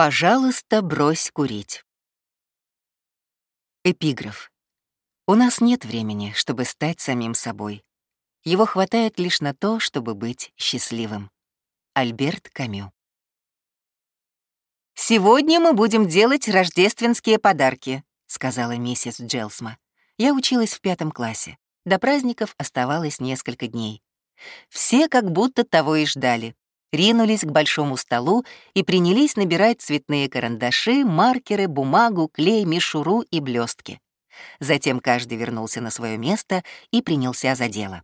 Пожалуйста, брось курить. Эпиграф. У нас нет времени, чтобы стать самим собой. Его хватает лишь на то, чтобы быть счастливым. Альберт Камю. «Сегодня мы будем делать рождественские подарки», — сказала миссис Джелсма. Я училась в пятом классе. До праздников оставалось несколько дней. Все как будто того и ждали ринулись к большому столу и принялись набирать цветные карандаши, маркеры, бумагу, клей, мишуру и блестки. Затем каждый вернулся на свое место и принялся за дело.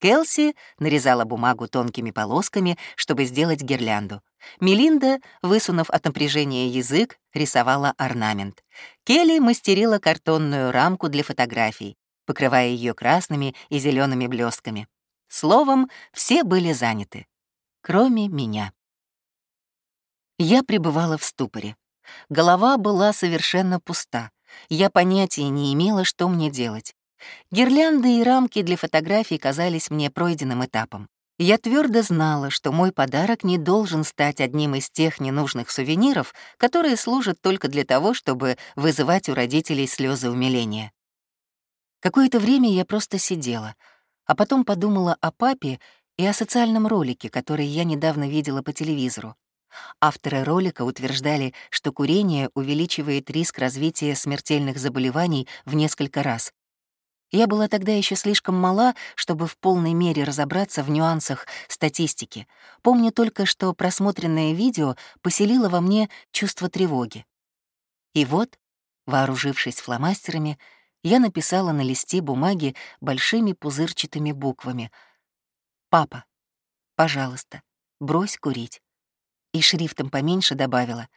Келси нарезала бумагу тонкими полосками, чтобы сделать гирлянду. Мелинда, высунув от напряжения язык, рисовала орнамент. Келли мастерила картонную рамку для фотографий, покрывая ее красными и зелеными блестками. Словом, все были заняты кроме меня. Я пребывала в ступоре. Голова была совершенно пуста. Я понятия не имела, что мне делать. Гирлянды и рамки для фотографий казались мне пройденным этапом. Я твердо знала, что мой подарок не должен стать одним из тех ненужных сувениров, которые служат только для того, чтобы вызывать у родителей слезы умиления. Какое-то время я просто сидела, а потом подумала о папе и о социальном ролике, который я недавно видела по телевизору. Авторы ролика утверждали, что курение увеличивает риск развития смертельных заболеваний в несколько раз. Я была тогда еще слишком мала, чтобы в полной мере разобраться в нюансах статистики. Помню только, что просмотренное видео поселило во мне чувство тревоги. И вот, вооружившись фломастерами, я написала на листе бумаги большими пузырчатыми буквами — «Папа, пожалуйста, брось курить». И шрифтом поменьше добавила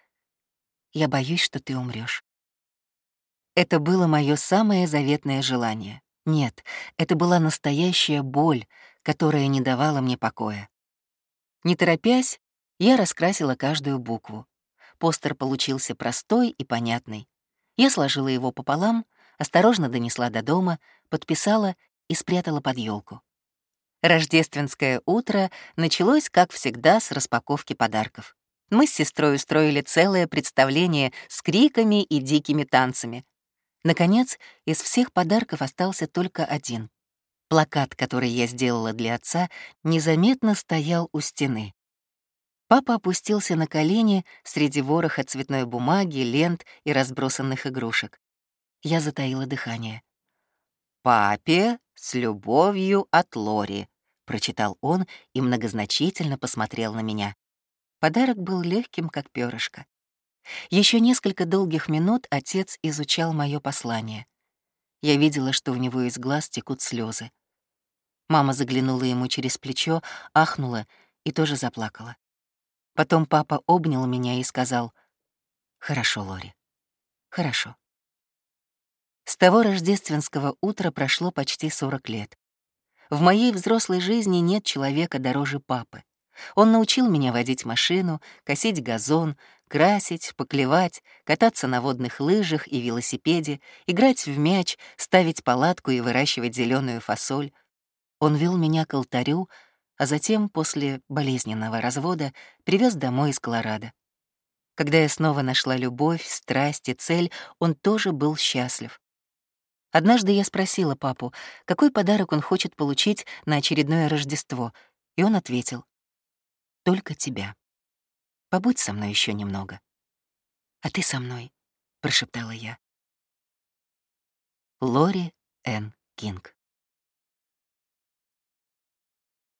«Я боюсь, что ты умрешь. Это было мое самое заветное желание. Нет, это была настоящая боль, которая не давала мне покоя. Не торопясь, я раскрасила каждую букву. Постер получился простой и понятный. Я сложила его пополам, осторожно донесла до дома, подписала и спрятала под елку. Рождественское утро началось, как всегда, с распаковки подарков. Мы с сестрой устроили целое представление с криками и дикими танцами. Наконец, из всех подарков остался только один. Плакат, который я сделала для отца, незаметно стоял у стены. Папа опустился на колени среди вороха цветной бумаги, лент и разбросанных игрушек. Я затаила дыхание. «Папе с любовью от Лори», — прочитал он и многозначительно посмотрел на меня. Подарок был легким, как перышко. Еще несколько долгих минут отец изучал мое послание. Я видела, что у него из глаз текут слезы. Мама заглянула ему через плечо, ахнула и тоже заплакала. Потом папа обнял меня и сказал, «Хорошо, Лори, хорошо». С того рождественского утра прошло почти 40 лет. В моей взрослой жизни нет человека дороже папы. Он научил меня водить машину, косить газон, красить, поклевать, кататься на водных лыжах и велосипеде, играть в мяч, ставить палатку и выращивать зеленую фасоль. Он вел меня к алтарю, а затем, после болезненного развода, привез домой из Колорадо. Когда я снова нашла любовь, страсть и цель, он тоже был счастлив. Однажды я спросила папу, какой подарок он хочет получить на очередное Рождество, и он ответил — «Только тебя. Побудь со мной еще немного». «А ты со мной», — прошептала я. Лори Н. Кинг